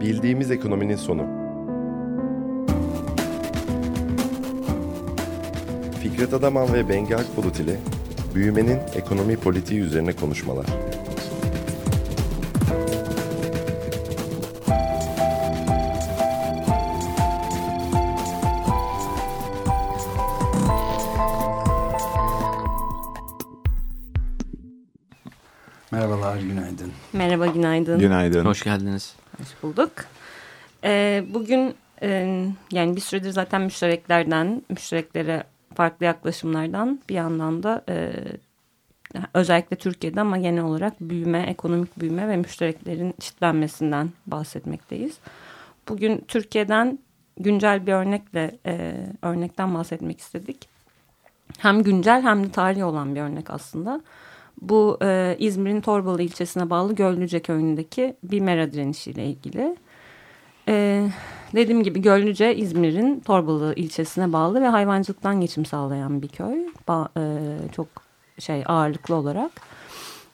Bildiğimiz ekonominin sonu. Fikret Adaman ve Bengi Akbulut ile büyümenin ekonomi politiği üzerine konuşmalar. Merhabalar, günaydın. Merhaba, günaydın. Günaydın. Hoş geldiniz. Bulduk. Ee, bugün e, yani bir süredir zaten müştereklerden, müştereklere farklı yaklaşımlardan bir yandan da e, özellikle Türkiye'de ama genel olarak büyüme, ekonomik büyüme ve müştereklerin çitlenmesinden bahsetmekteyiz. Bugün Türkiye'den güncel bir örnekle e, örnekten bahsetmek istedik. Hem güncel hem de tarihi olan bir örnek aslında. Bu e, İzmir'in Torbalı ilçesine bağlı Gölcüce köyündeki bir mera direnişiyle ilgili. E, dediğim gibi Gölcüce İzmir'in Torbalı ilçesine bağlı ve hayvancılıktan geçim sağlayan bir köy. Ba, e, çok şey ağırlıklı olarak.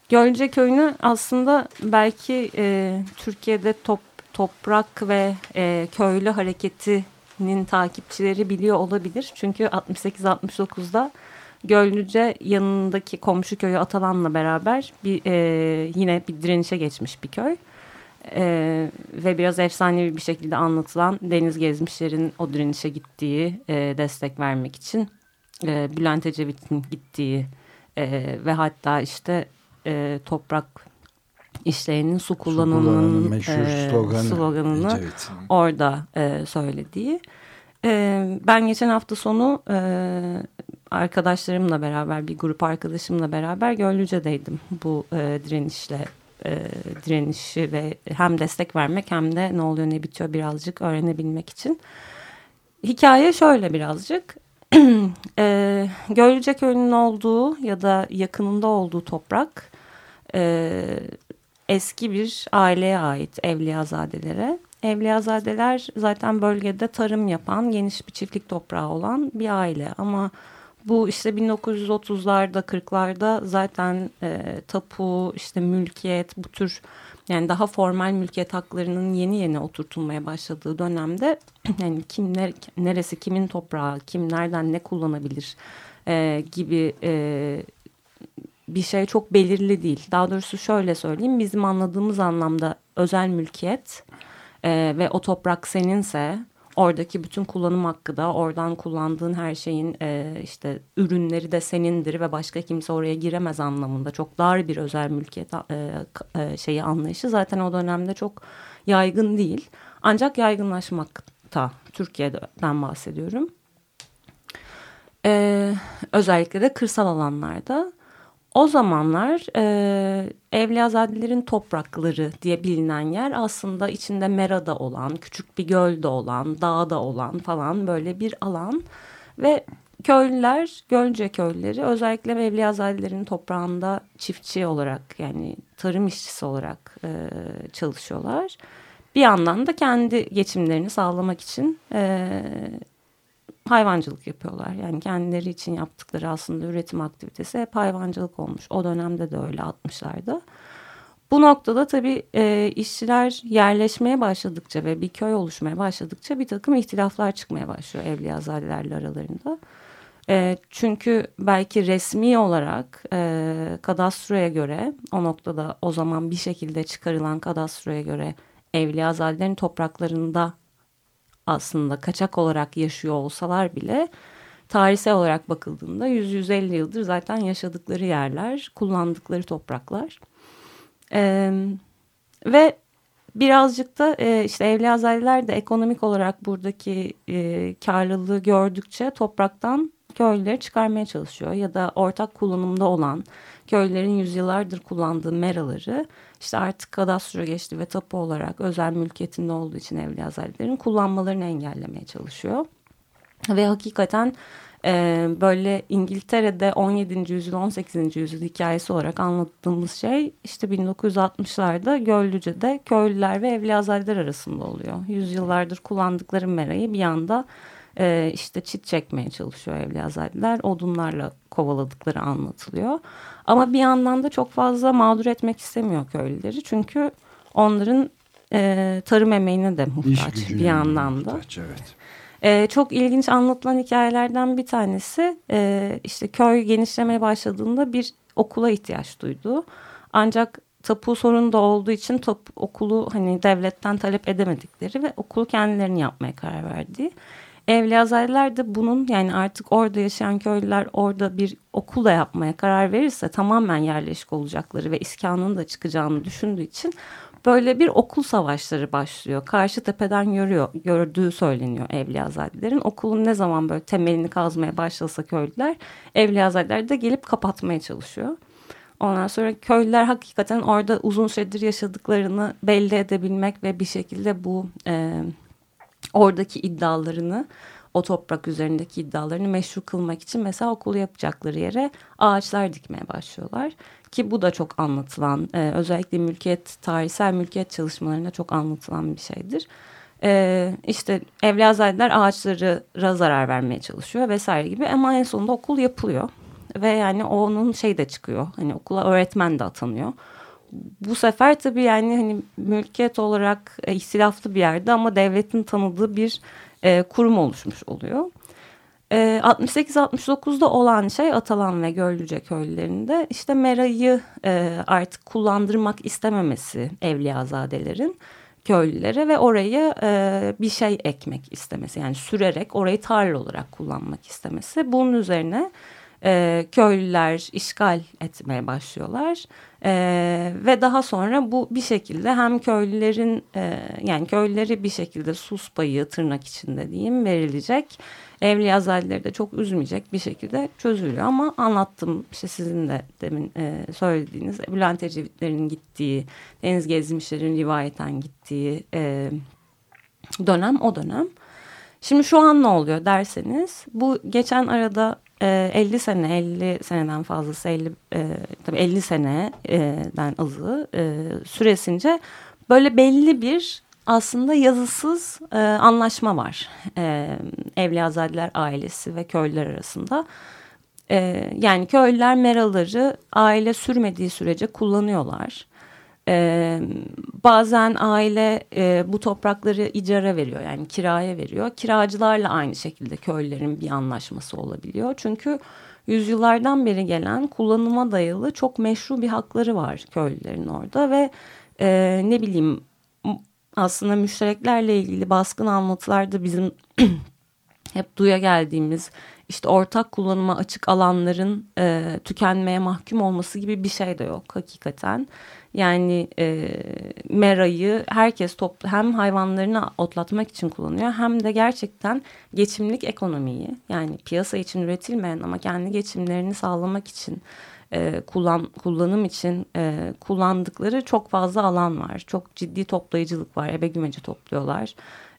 Gölcüce köyünü aslında belki e, Türkiye'de top, toprak ve e, köylü hareketinin takipçileri biliyor olabilir. Çünkü 68-69'da Gölcüce yanındaki komşu köyü Atalan'la beraber bir, e, yine bir direnişe geçmiş bir köy. E, ve biraz efsanevi bir şekilde anlatılan deniz gezmişlerin o direnişe gittiği e, destek vermek için e, Bülent Ecevit'in gittiği e, ve hatta işte e, toprak işlerinin su kullanımının e, sloganı, sloganını Ecevit. orada e, söylediği. E, ben geçen hafta sonu e, arkadaşlarımla beraber bir grup arkadaşımla beraber Gölcüce'deydim bu e, direnişle e, direnişi ve hem destek vermek hem de ne oluyor ne bitiyor birazcık öğrenebilmek için. Hikaye şöyle birazcık. e, Gölcüce köyünün olduğu ya da yakınında olduğu toprak e, eski bir aileye ait Evliyazadelere. Evliyazadeler zaten bölgede tarım yapan geniş bir çiftlik toprağı olan bir aile ama bu işte 1930'larda 40'larda zaten e, tapu işte mülkiyet bu tür yani daha formal mülkiyet haklarının yeni yeni oturtulmaya başladığı dönemde yani kim ne, neresi kimin toprağı kim nereden ne kullanabilir e, gibi e, bir şey çok belirli değil. Daha doğrusu şöyle söyleyeyim bizim anladığımız anlamda özel mülkiyet e, ve o toprak seninse oradaki bütün kullanım hakkı da oradan kullandığın her şeyin e, işte ürünleri de senindir ve başka kimse oraya giremez anlamında çok dar bir özel mülkiyet e, e, şeyi anlayışı zaten o dönemde çok yaygın değil. Ancak yaygınlaşmakta Türkiye'den bahsediyorum. E, özellikle de kırsal alanlarda. O zamanlar e, Evliyazadelerin toprakları diye bilinen yer aslında içinde merada olan, küçük bir gölde olan, dağda olan falan böyle bir alan. Ve köylüler, Gölce köylüleri özellikle Evliyazadelerin toprağında çiftçi olarak yani tarım işçisi olarak e, çalışıyorlar. Bir yandan da kendi geçimlerini sağlamak için e, hayvancılık yapıyorlar. Yani kendileri için yaptıkları aslında üretim aktivitesi hep hayvancılık olmuş. O dönemde de öyle 60'larda. Bu noktada tabii e, işçiler yerleşmeye başladıkça ve bir köy oluşmaya başladıkça bir takım ihtilaflar çıkmaya başlıyor Evliyazadelerle aralarında. E, çünkü belki resmi olarak e, kadastroya göre o noktada o zaman bir şekilde çıkarılan kadastroya göre Evliyazadelerin topraklarında aslında kaçak olarak yaşıyor olsalar bile tarihsel olarak bakıldığında 100-150 yıldır zaten yaşadıkları yerler, kullandıkları topraklar. Ee, ve birazcık da e, işte Evliyazadeler de ekonomik olarak buradaki e, karlılığı gördükçe topraktan köylüleri çıkarmaya çalışıyor. Ya da ortak kullanımda olan köylerin yüzyıllardır kullandığı meraları işte artık kadastro geçti ve tapu olarak özel mülkiyetinde olduğu için Evliyazadelerin kullanmalarını engellemeye çalışıyor. Ve hakikaten e, böyle İngiltere'de 17. yüzyıl 18. yüzyıl hikayesi olarak anlattığımız şey işte 1960'larda Gölcüce'de köylüler ve Evliyazadeler arasında oluyor. Yüzyıllardır kullandıkları merayı bir anda e, işte çit çekmeye çalışıyor Evliyazadeler. Odunlarla kovaladıkları anlatılıyor. Ama bir yandan da çok fazla mağdur etmek istemiyor köylüleri. Çünkü onların e, tarım emeğine de muhtaç bir yandan da. Muhtaç, evet. Ee, çok ilginç anlatılan hikayelerden bir tanesi e, işte köy genişlemeye başladığında bir okula ihtiyaç duydu. Ancak tapu sorunu da olduğu için top, okulu hani devletten talep edemedikleri ve okulu kendilerini yapmaya karar verdi. Evliyazadeler de bunun yani artık orada yaşayan köylüler orada bir okul da yapmaya karar verirse tamamen yerleşik olacakları ve iskanın da çıkacağını düşündüğü için böyle bir okul savaşları başlıyor. Karşı tepeden görüyor, gördüğü söyleniyor Evliyazadelerin. Okulun ne zaman böyle temelini kazmaya başlasa köylüler, Evliyazadeler de gelip kapatmaya çalışıyor. Ondan sonra köylüler hakikaten orada uzun süredir yaşadıklarını belli edebilmek ve bir şekilde bu e, oradaki iddialarını o toprak üzerindeki iddialarını meşru kılmak için mesela okulu yapacakları yere ağaçlar dikmeye başlıyorlar. Ki bu da çok anlatılan e, özellikle mülkiyet tarihsel mülkiyet çalışmalarında çok anlatılan bir şeydir. E, işte Evliyazadeler ağaçlara zarar vermeye çalışıyor vesaire gibi ama en sonunda okul yapılıyor. Ve yani onun şey de çıkıyor hani okula öğretmen de atanıyor. Bu sefer tabii yani hani mülkiyet olarak e, ihtilaflı bir yerde ama devletin tanıdığı bir e, kurum oluşmuş oluyor. E, 68-69'da olan şey Atalan ve Gölcüce köylülerinde işte Mera'yı e, artık kullandırmak istememesi Evliyazadelerin köylülere ve orayı e, bir şey ekmek istemesi yani sürerek orayı tarla olarak kullanmak istemesi. Bunun üzerine e, köylüler işgal etmeye başlıyorlar. Ee, ve daha sonra bu bir şekilde hem köylülerin e, yani köylüleri bir şekilde sus payı tırnak içinde diyeyim verilecek. Evli yazarları da çok üzmeyecek bir şekilde çözülüyor ama anlattım işte sizin de demin e, söylediğiniz Bülent Ecevitlerin gittiği Deniz Gezmişler'in rivayeten gittiği e, dönem o dönem. Şimdi şu an ne oluyor derseniz bu geçen arada e, 50 sene 50 seneden fazlası 50 e, tabii 50 seneden azı e, süresince böyle belli bir aslında yazısız e, anlaşma var e, Evliyazadeler ailesi ve köylüler arasında. Yani köylüler meraları aile sürmediği sürece kullanıyorlar. Ee, bazen aile e, bu toprakları icara veriyor yani kiraya veriyor. Kiracılarla aynı şekilde köylülerin bir anlaşması olabiliyor. Çünkü yüzyıllardan beri gelen kullanıma dayalı çok meşru bir hakları var köylülerin orada ve e, ne bileyim aslında müştereklerle ilgili baskın anlatılarda bizim hep duya geldiğimiz işte ortak kullanıma açık alanların e, tükenmeye mahkum olması gibi bir şey de yok hakikaten. Yani e, merayı herkes toplu hem hayvanlarını otlatmak için kullanıyor hem de gerçekten geçimlik ekonomiyi yani piyasa için üretilmeyen ama kendi geçimlerini sağlamak için e, kullan, kullanım için e, kullandıkları çok fazla alan var. Çok ciddi toplayıcılık var. Ebe gümeci topluyorlar.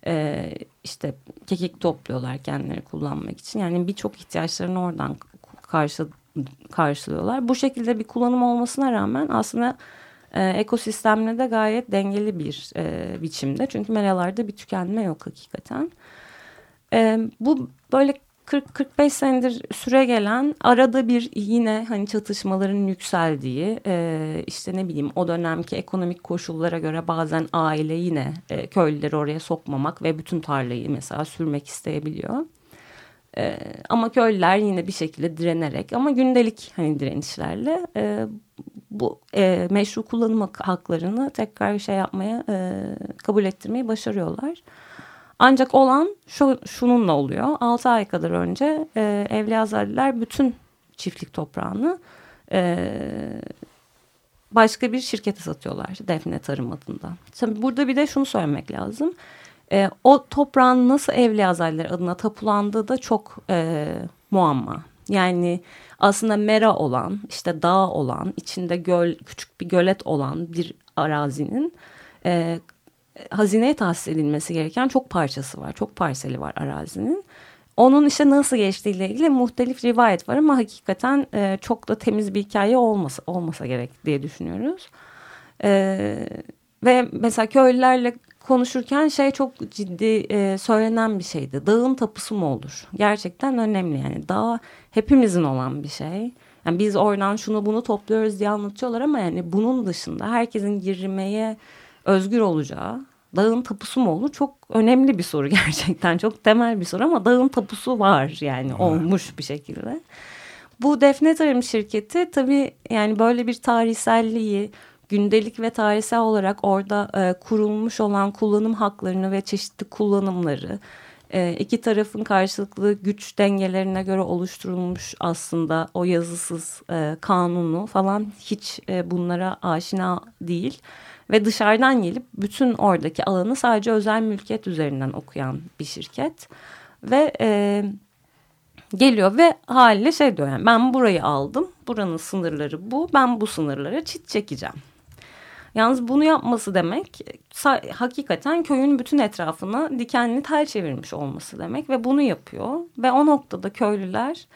E, işte kekik topluyorlar kendileri kullanmak için. Yani birçok ihtiyaçlarını oradan karşı, karşılıyorlar. Bu şekilde bir kullanım olmasına rağmen aslında e, ekosistemle de gayet dengeli bir e, biçimde. Çünkü meralarda bir tükenme yok hakikaten. E, bu böyle 40-45 senedir süre gelen arada bir yine hani çatışmaların yükseldiği e, işte ne bileyim o dönemki ekonomik koşullara göre bazen aile yine e, köylüleri oraya sokmamak ve bütün tarlayı mesela sürmek isteyebiliyor. E, ama köylüler yine bir şekilde direnerek ama gündelik hani direnişlerle e, bu e, meşru kullanım haklarını tekrar şey yapmaya e, kabul ettirmeyi başarıyorlar. Ancak olan şu, şununla oluyor. 6 ay kadar önce e, Evliyazadeliler bütün çiftlik toprağını e, başka bir şirkete satıyorlar. Defne Tarım adında. Tabii burada bir de şunu söylemek lazım. E, o toprağın nasıl Evliyazadeliler adına tapulandığı da çok e, muamma. Yani aslında mera olan, işte dağ olan, içinde göl, küçük bir gölet olan bir arazinin e, hazineye tahsis edilmesi gereken çok parçası var. Çok parseli var arazinin. Onun işte nasıl geçtiğiyle ilgili muhtelif rivayet var ama hakikaten e, çok da temiz bir hikaye olmasa, olmasa gerek diye düşünüyoruz. E, ve mesela köylülerle konuşurken şey çok ciddi e, söylenen bir şeydi. Dağın tapusu mu olur? Gerçekten önemli yani. Dağ hepimizin olan bir şey. Yani biz oradan şunu bunu topluyoruz diye anlatıyorlar ama yani bunun dışında herkesin girmeye özgür olacağı, dağın tapusu mu olur? Çok önemli bir soru gerçekten. Çok temel bir soru ama dağın tapusu var yani olmuş bir şekilde. Bu Defne Tarım şirketi tabii yani böyle bir tarihselliği gündelik ve tarihsel olarak orada e, kurulmuş olan kullanım haklarını ve çeşitli kullanımları e, iki tarafın karşılıklı güç dengelerine göre oluşturulmuş aslında o yazısız e, kanunu falan hiç e, bunlara aşina değil ve dışarıdan gelip bütün oradaki alanı sadece özel mülkiyet üzerinden okuyan bir şirket ve e, geliyor ve haliyle şey diyor yani ben burayı aldım buranın sınırları bu ben bu sınırlara çit çekeceğim. Yalnız bunu yapması demek hakikaten köyün bütün etrafına dikenli tel çevirmiş olması demek ve bunu yapıyor. Ve o noktada köylüler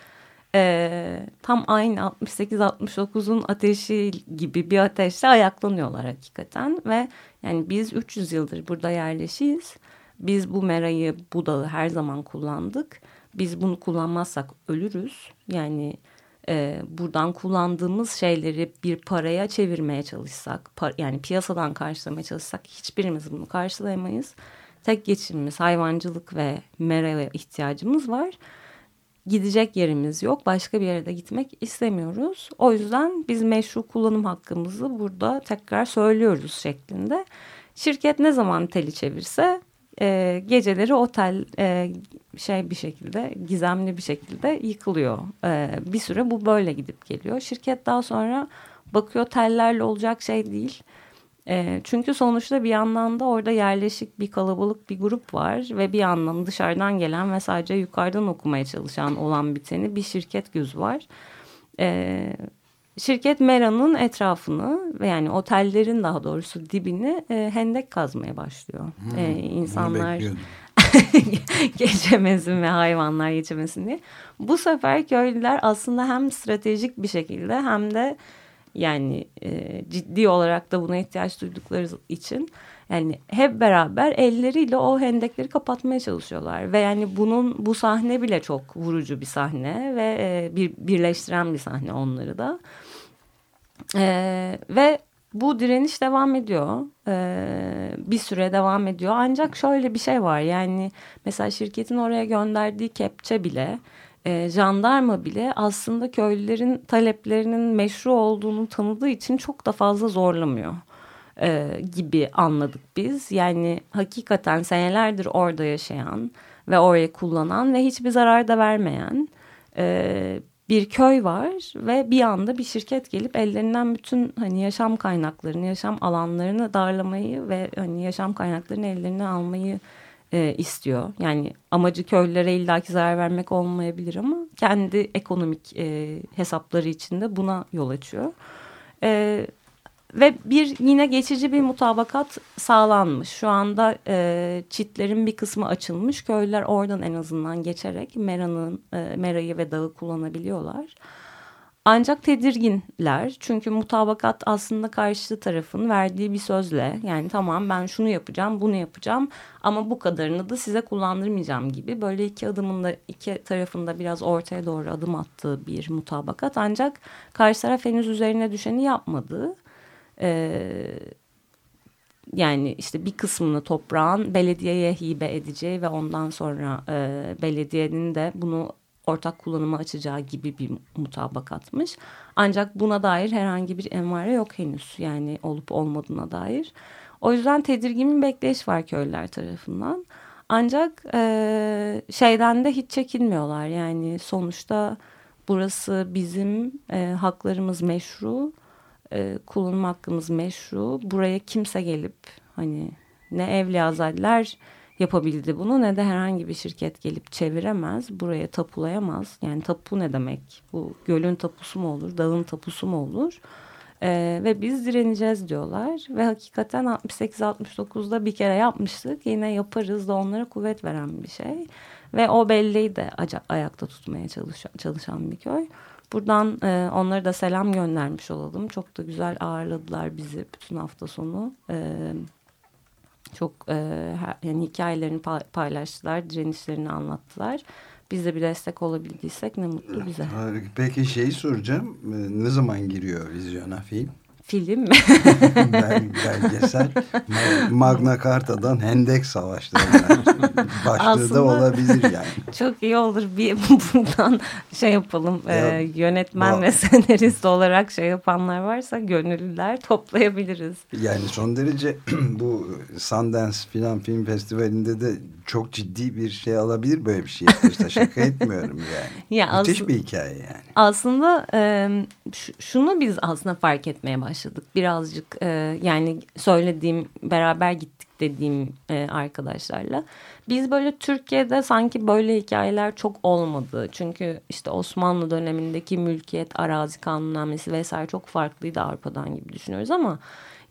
e, tam aynı 68-69'un ateşi gibi bir ateşle ayaklanıyorlar hakikaten. Ve yani biz 300 yıldır burada yerleşiyiz. Biz bu merayı, bu dağı her zaman kullandık. Biz bunu kullanmazsak ölürüz. Yani e, buradan kullandığımız şeyleri bir paraya çevirmeye çalışsak, par yani piyasadan karşılamaya çalışsak hiçbirimiz bunu karşılayamayız. Tek geçimimiz hayvancılık ve meraya ihtiyacımız var. Gidecek yerimiz yok. Başka bir yere de gitmek istemiyoruz. O yüzden biz meşru kullanım hakkımızı burada tekrar söylüyoruz şeklinde. Şirket ne zaman teli çevirse e, geceleri otel e, şey bir şekilde gizemli bir şekilde yıkılıyor. E, bir süre bu böyle gidip geliyor. Şirket daha sonra bakıyor tellerle olacak şey değil. E, çünkü sonuçta bir yandan da orada yerleşik bir kalabalık bir grup var ve bir yandan dışarıdan gelen ve sadece yukarıdan okumaya çalışan olan biteni bir şirket göz var. E, Şirket Mera'nın etrafını ve yani otellerin daha doğrusu dibini e, hendek kazmaya başlıyor. Hmm, e, insanlar geçemesin ve hayvanlar geçemesin diye. Bu sefer köylüler aslında hem stratejik bir şekilde hem de yani e, ciddi olarak da buna ihtiyaç duydukları için yani hep beraber elleriyle o hendekleri kapatmaya çalışıyorlar ve yani bunun bu sahne bile çok vurucu bir sahne ve e, bir birleştiren bir sahne onları da. E, ve bu direniş devam ediyor. Ee, bir süre devam ediyor. Ancak şöyle bir şey var. Yani mesela şirketin oraya gönderdiği kepçe bile, e, jandarma bile aslında köylülerin taleplerinin meşru olduğunu tanıdığı için çok da fazla zorlamıyor. E, gibi anladık biz. Yani hakikaten senelerdir orada yaşayan ve orayı kullanan ve hiçbir zarar da vermeyen e, bir köy var ve bir anda bir şirket gelip ellerinden bütün hani yaşam kaynaklarını, yaşam alanlarını darlamayı ve hani yaşam kaynaklarını ellerinden almayı e, istiyor. Yani amacı köylülere illaki zarar vermek olmayabilir ama kendi ekonomik e, hesapları içinde buna yol açıyor. E, ve bir yine geçici bir mutabakat sağlanmış. Şu anda e, çitlerin bir kısmı açılmış. Köylüler oradan en azından geçerek Mera'nın e, Mera'yı ve dağı kullanabiliyorlar. Ancak tedirginler çünkü mutabakat aslında karşı tarafın verdiği bir sözle yani tamam ben şunu yapacağım bunu yapacağım ama bu kadarını da size kullandırmayacağım gibi böyle iki adımında iki tarafında biraz ortaya doğru adım attığı bir mutabakat ancak karşı taraf henüz üzerine düşeni yapmadı. Ee, yani işte bir kısmını toprağın belediyeye hibe edeceği ve ondan sonra e, belediyenin de bunu ortak kullanıma açacağı gibi bir mutabakatmış. Ancak buna dair herhangi bir emare yok henüz yani olup olmadığına dair. O yüzden tedirgin bir bekleyiş var köylüler tarafından. Ancak e, şeyden de hiç çekinmiyorlar yani sonuçta burası bizim e, haklarımız meşru e, kullanım hakkımız meşru. Buraya kimse gelip hani ne evliyazadeler yapabildi bunu ne de herhangi bir şirket gelip çeviremez. Buraya tapulayamaz. Yani tapu ne demek? Bu gölün tapusu mu olur? Dağın tapusu mu olur? Ee, ve biz direneceğiz diyorlar. Ve hakikaten 68-69'da bir kere yapmıştık. Yine yaparız da onlara kuvvet veren bir şey. Ve o belleği de ayakta tutmaya çalışan, çalışan bir köy. Buradan e, onlara da selam göndermiş olalım. Çok da güzel ağırladılar bizi bütün hafta sonu. E, çok e, yani hikayelerini paylaştılar, direnişlerini anlattılar. Biz de bir destek olabildiysek ne mutlu bize. Peki şeyi soracağım. E, ne zaman giriyor vizyona film? Film belgesel Magna Carta'dan Hendek Savaşları'na başlığı Aslında, da olabilir yani. Çok iyi olur bir buradan şey yapalım ya, e, yönetmen bu, ve senarist olarak şey yapanlar varsa gönüllüler toplayabiliriz. Yani son derece bu Sundance Film Film Festivali'nde de çok ciddi bir şey alabilir böyle bir şey yapmışsa şaka etmiyorum yani. Ya Müthiş bir hikaye yani. Aslında e, şunu biz aslında fark etmeye başladık. Birazcık e, yani söylediğim beraber gittik dediğim e, arkadaşlarla. Biz böyle Türkiye'de sanki böyle hikayeler çok olmadı. Çünkü işte Osmanlı dönemindeki mülkiyet, arazi kanunnamesi vesaire çok farklıydı Avrupa'dan gibi düşünüyoruz ama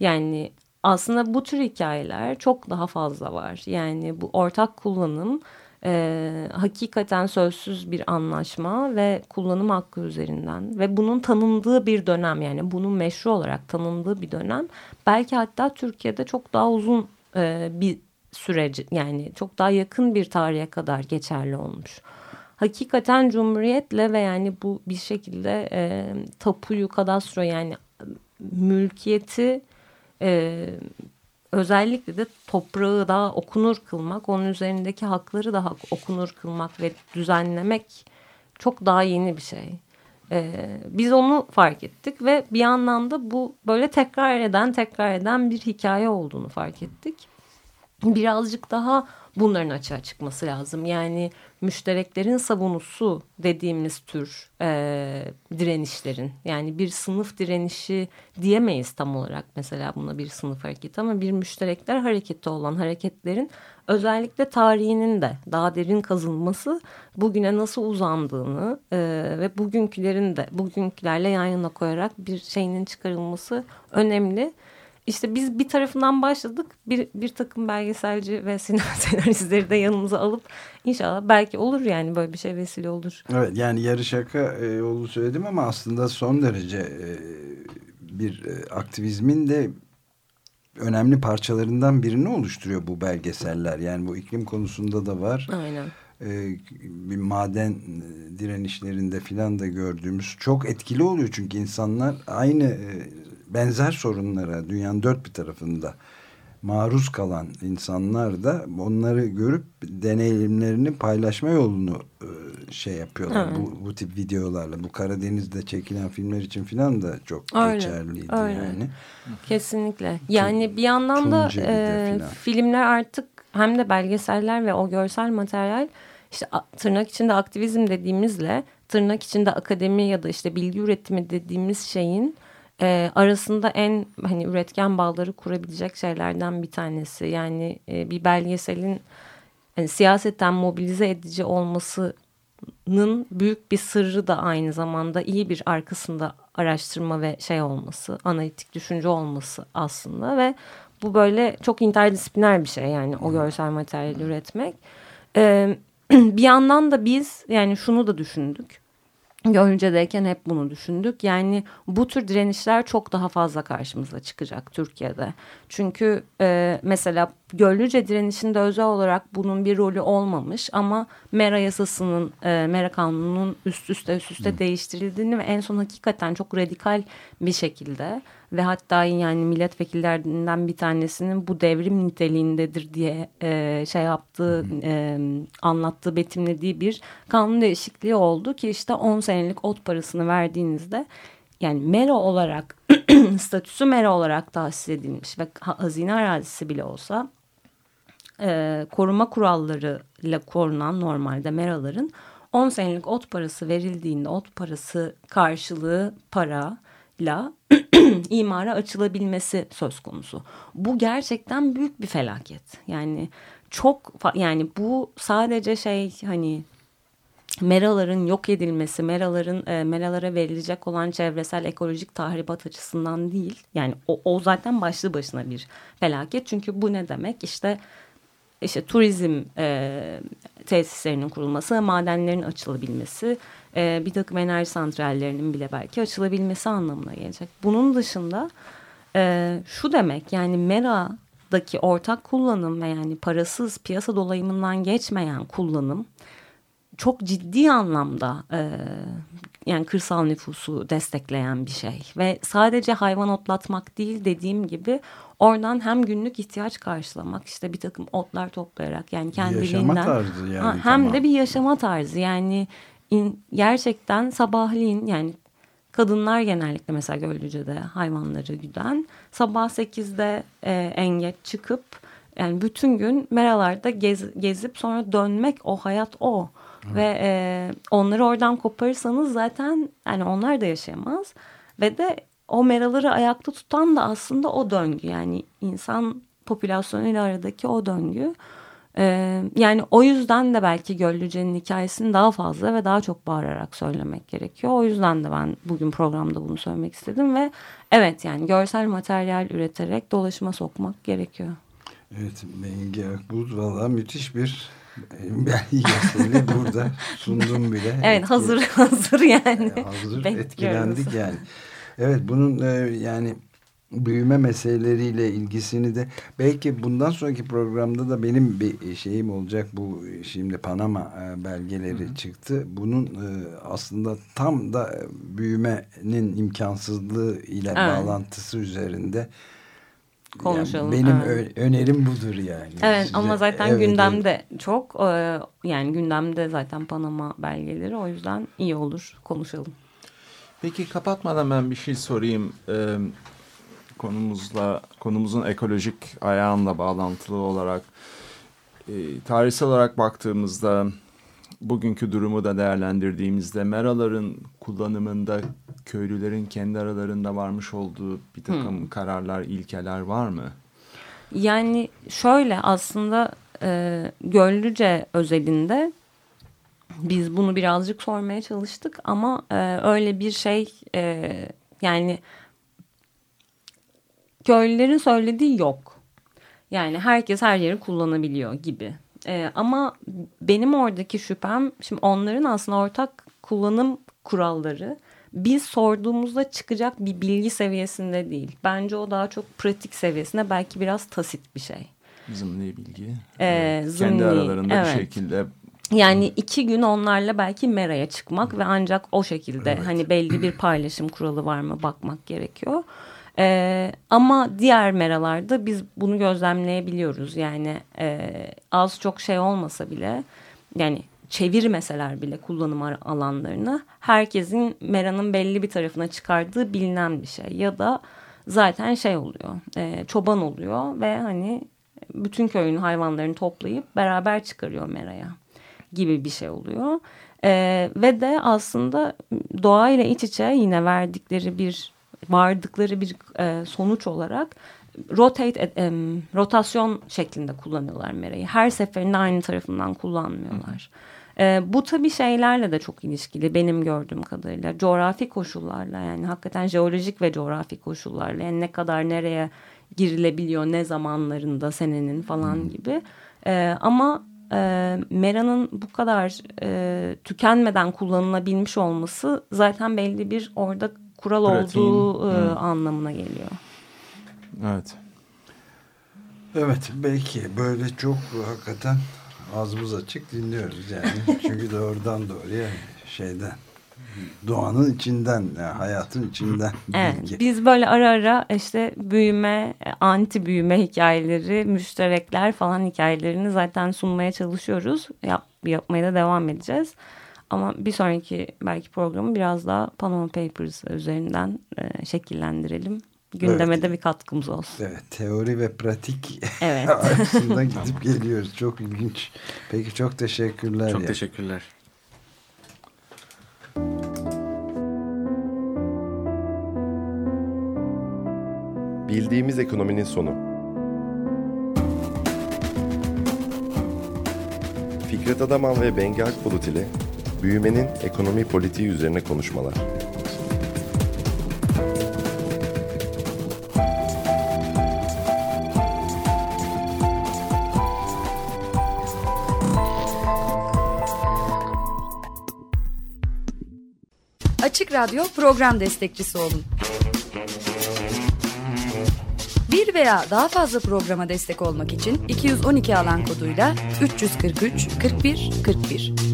yani aslında bu tür hikayeler çok daha fazla var. Yani bu ortak kullanım e, hakikaten sözsüz bir anlaşma ve kullanım hakkı üzerinden ve bunun tanındığı bir dönem yani bunun meşru olarak tanındığı bir dönem belki hatta Türkiye'de çok daha uzun e, bir süreci yani çok daha yakın bir tarihe kadar geçerli olmuş. Hakikaten cumhuriyetle ve yani bu bir şekilde e, tapuyu kadastro yani mülkiyeti e, özellikle de toprağı daha okunur kılmak, onun üzerindeki hakları daha okunur kılmak ve düzenlemek çok daha yeni bir şey. Ee, biz onu fark ettik ve bir anlamda bu böyle tekrar eden tekrar eden bir hikaye olduğunu fark ettik. Birazcık daha bunların açığa çıkması lazım. Yani müştereklerin savunusu dediğimiz tür e, direnişlerin yani bir sınıf direnişi diyemeyiz tam olarak mesela buna bir sınıf hareketi ama bir müşterekler hareketi olan hareketlerin özellikle tarihinin de daha derin kazınması bugüne nasıl uzandığını e, ve bugünkülerin de bugünkülerle yan yana koyarak bir şeyinin çıkarılması önemli. İşte biz bir tarafından başladık. Bir, bir takım belgeselci ve senaristleri de yanımıza alıp inşallah belki olur yani böyle bir şey vesile olur. Evet yani yarı şaka e, olduğunu söyledim ama aslında son derece e, bir e, aktivizmin de önemli parçalarından birini oluşturuyor bu belgeseller. Yani bu iklim konusunda da var. Aynen. E, bir maden direnişlerinde filan da gördüğümüz çok etkili oluyor çünkü insanlar aynı e, benzer sorunlara dünyanın dört bir tarafında maruz kalan insanlar da onları görüp deneyimlerini paylaşma yolunu e, şey yapıyorlar. Bu, bu tip videolarla. Bu Karadeniz'de çekilen filmler için filan da çok öyle, geçerliydi öyle. yani. Kesinlikle. Yani bir yandan da e, filmler artık hem de belgeseller ve o görsel materyal işte tırnak içinde aktivizm dediğimizle tırnak içinde akademi ya da işte bilgi üretimi dediğimiz şeyin e, arasında en hani üretken bağları kurabilecek şeylerden bir tanesi. Yani e, bir belgeselin yani siyasetten mobilize edici olmasının büyük bir sırrı da aynı zamanda iyi bir arkasında araştırma ve şey olması, analitik düşünce olması aslında ve bu böyle çok interdisipliner bir şey yani o görsel materyali üretmek. Ee, bir yandan da biz yani şunu da düşündük. Gölce'deyken hep bunu düşündük. Yani bu tür direnişler çok daha fazla karşımıza çıkacak Türkiye'de. Çünkü e, mesela Gölcüce direnişinde özel olarak bunun bir rolü olmamış ama Mera yasasının, e, Mera kanununun üst üste üst üste Hı. değiştirildiğini ve en son hakikaten çok radikal bir şekilde ve hatta yani milletvekillerinden bir tanesinin bu devrim niteliğindedir diye e, şey yaptığı, e, anlattığı, betimlediği bir kanun değişikliği oldu ki işte 10 senelik ot parasını verdiğinizde yani mero olarak statüsü mero olarak tahsis edilmiş ve hazine arazisi bile olsa e, koruma kurallarıyla korunan normalde meraların 10 senelik ot parası verildiğinde ot parası karşılığı parayla imara açılabilmesi söz konusu. Bu gerçekten büyük bir felaket. Yani çok yani bu sadece şey hani meraların yok edilmesi, meraların e, meralara verilecek olan çevresel ekolojik tahribat açısından değil. Yani o, o zaten başlı başına bir felaket. Çünkü bu ne demek? İşte işte turizm e, tesislerinin kurulması, madenlerin açılabilmesi, e, bir takım enerji santrallerinin bile belki açılabilmesi anlamına gelecek. Bunun dışında e, şu demek yani Mera'daki ortak kullanım ve yani parasız piyasa dolayımından geçmeyen kullanım çok ciddi anlamda e, yani kırsal nüfusu destekleyen bir şey ve sadece hayvan otlatmak değil dediğim gibi oradan hem günlük ihtiyaç karşılamak işte bir takım otlar toplayarak yani kendiliğinden yaşama tarzı yani ha, hem tamam. de bir yaşama tarzı yani in, gerçekten sabahleyin yani kadınlar genellikle mesela Göllüce'de hayvanları güden sabah 8'de e, engeç çıkıp yani bütün gün meralarda gez, gezip sonra dönmek o hayat o. Ve e, onları oradan koparırsanız zaten yani onlar da yaşayamaz. Ve de o meraları ayakta tutan da aslında o döngü. Yani insan popülasyonuyla aradaki o döngü. E, yani o yüzden de belki Göllüce'nin hikayesini daha fazla ve daha çok bağırarak söylemek gerekiyor. O yüzden de ben bugün programda bunu söylemek istedim. Ve evet yani görsel materyal üreterek dolaşıma sokmak gerekiyor. Evet Bengi Akbulut valla müthiş bir belgeseli burada sundum bile. Evet hazır hazır yani. hazır etkilendik yani. Evet bunun e, yani büyüme meseleleriyle ilgisini de belki bundan sonraki programda da benim bir şeyim olacak bu şimdi Panama e, belgeleri Hı -hı. çıktı. Bunun e, aslında tam da büyümenin imkansızlığı ile evet. bağlantısı üzerinde konuşalım. Yani benim evet. önerim budur yani. Evet Size, ama zaten evet, gündemde evet. çok yani gündemde zaten Panama belgeleri o yüzden iyi olur konuşalım. Peki kapatmadan ben bir şey sorayım. Ee, konumuzla konumuzun ekolojik ayağında bağlantılı olarak e, tarihsel olarak baktığımızda bugünkü durumu da değerlendirdiğimizde meraların kullanımında köylülerin kendi aralarında varmış olduğu bir takım hmm. kararlar, ilkeler var mı? Yani şöyle aslında e, Göllüce özelinde biz bunu birazcık sormaya çalıştık ama e, öyle bir şey e, yani köylülerin söylediği yok. Yani herkes her yeri kullanabiliyor gibi. E, ama benim oradaki şüphem şimdi onların aslında ortak kullanım kuralları biz sorduğumuzda çıkacak bir bilgi seviyesinde değil. Bence o daha çok pratik seviyesinde belki biraz tasit bir şey. Zımni bilgi. Ee, zımni, Kendi aralarında evet. bir şekilde yani iki gün onlarla belki meraya çıkmak ve ancak o şekilde evet. hani belli bir paylaşım kuralı var mı bakmak gerekiyor. Ee, ama diğer meralarda biz bunu gözlemleyebiliyoruz. Yani e, az çok şey olmasa bile yani çevirmeseler bile kullanım alanlarını herkesin meranın belli bir tarafına çıkardığı bilinen bir şey. Ya da zaten şey oluyor e, çoban oluyor ve hani bütün köyün hayvanlarını toplayıp beraber çıkarıyor meraya gibi bir şey oluyor. E, ve de aslında doğayla iç içe yine verdikleri bir vardıkları bir e, sonuç olarak rotate e, rotasyon şeklinde kullanıyorlar merayı. Her seferinde aynı tarafından kullanmıyorlar. E, bu tabii şeylerle de çok ilişkili benim gördüğüm kadarıyla. Coğrafi koşullarla yani hakikaten jeolojik ve coğrafi koşullarla. Yani ne kadar nereye girilebiliyor ne zamanlarında senenin falan hmm. gibi. E, ama e, Mera'nın bu kadar e, tükenmeden kullanılabilmiş olması zaten belli bir orada kural Pratiğin, olduğu e, anlamına geliyor. Evet. Evet belki böyle çok hakikaten ağzımız açık dinliyoruz yani. Çünkü doğrudan doğruya şeyden doğanın içinden yani hayatın içinden evet. Biz böyle ara ara işte büyüme, anti büyüme hikayeleri, müşterekler falan hikayelerini zaten sunmaya çalışıyoruz. Yap, yapmaya da devam edeceğiz. Ama bir sonraki belki programı biraz daha Panama Papers üzerinden e, şekillendirelim. Gündeme evet. de bir katkımız olsun. Evet, teori ve pratik evet. arasında gidip geliyoruz. Çok ilginç. Peki çok teşekkürler. Çok ya. teşekkürler. Bildiğimiz ekonominin sonu. Fikret Adaman ve Bengi Akbulut ile büyümenin ekonomi politiği üzerine konuşmalar. Açık Radyo program destekçisi olun. Bir veya daha fazla programa destek olmak için 212 alan koduyla 343 41 41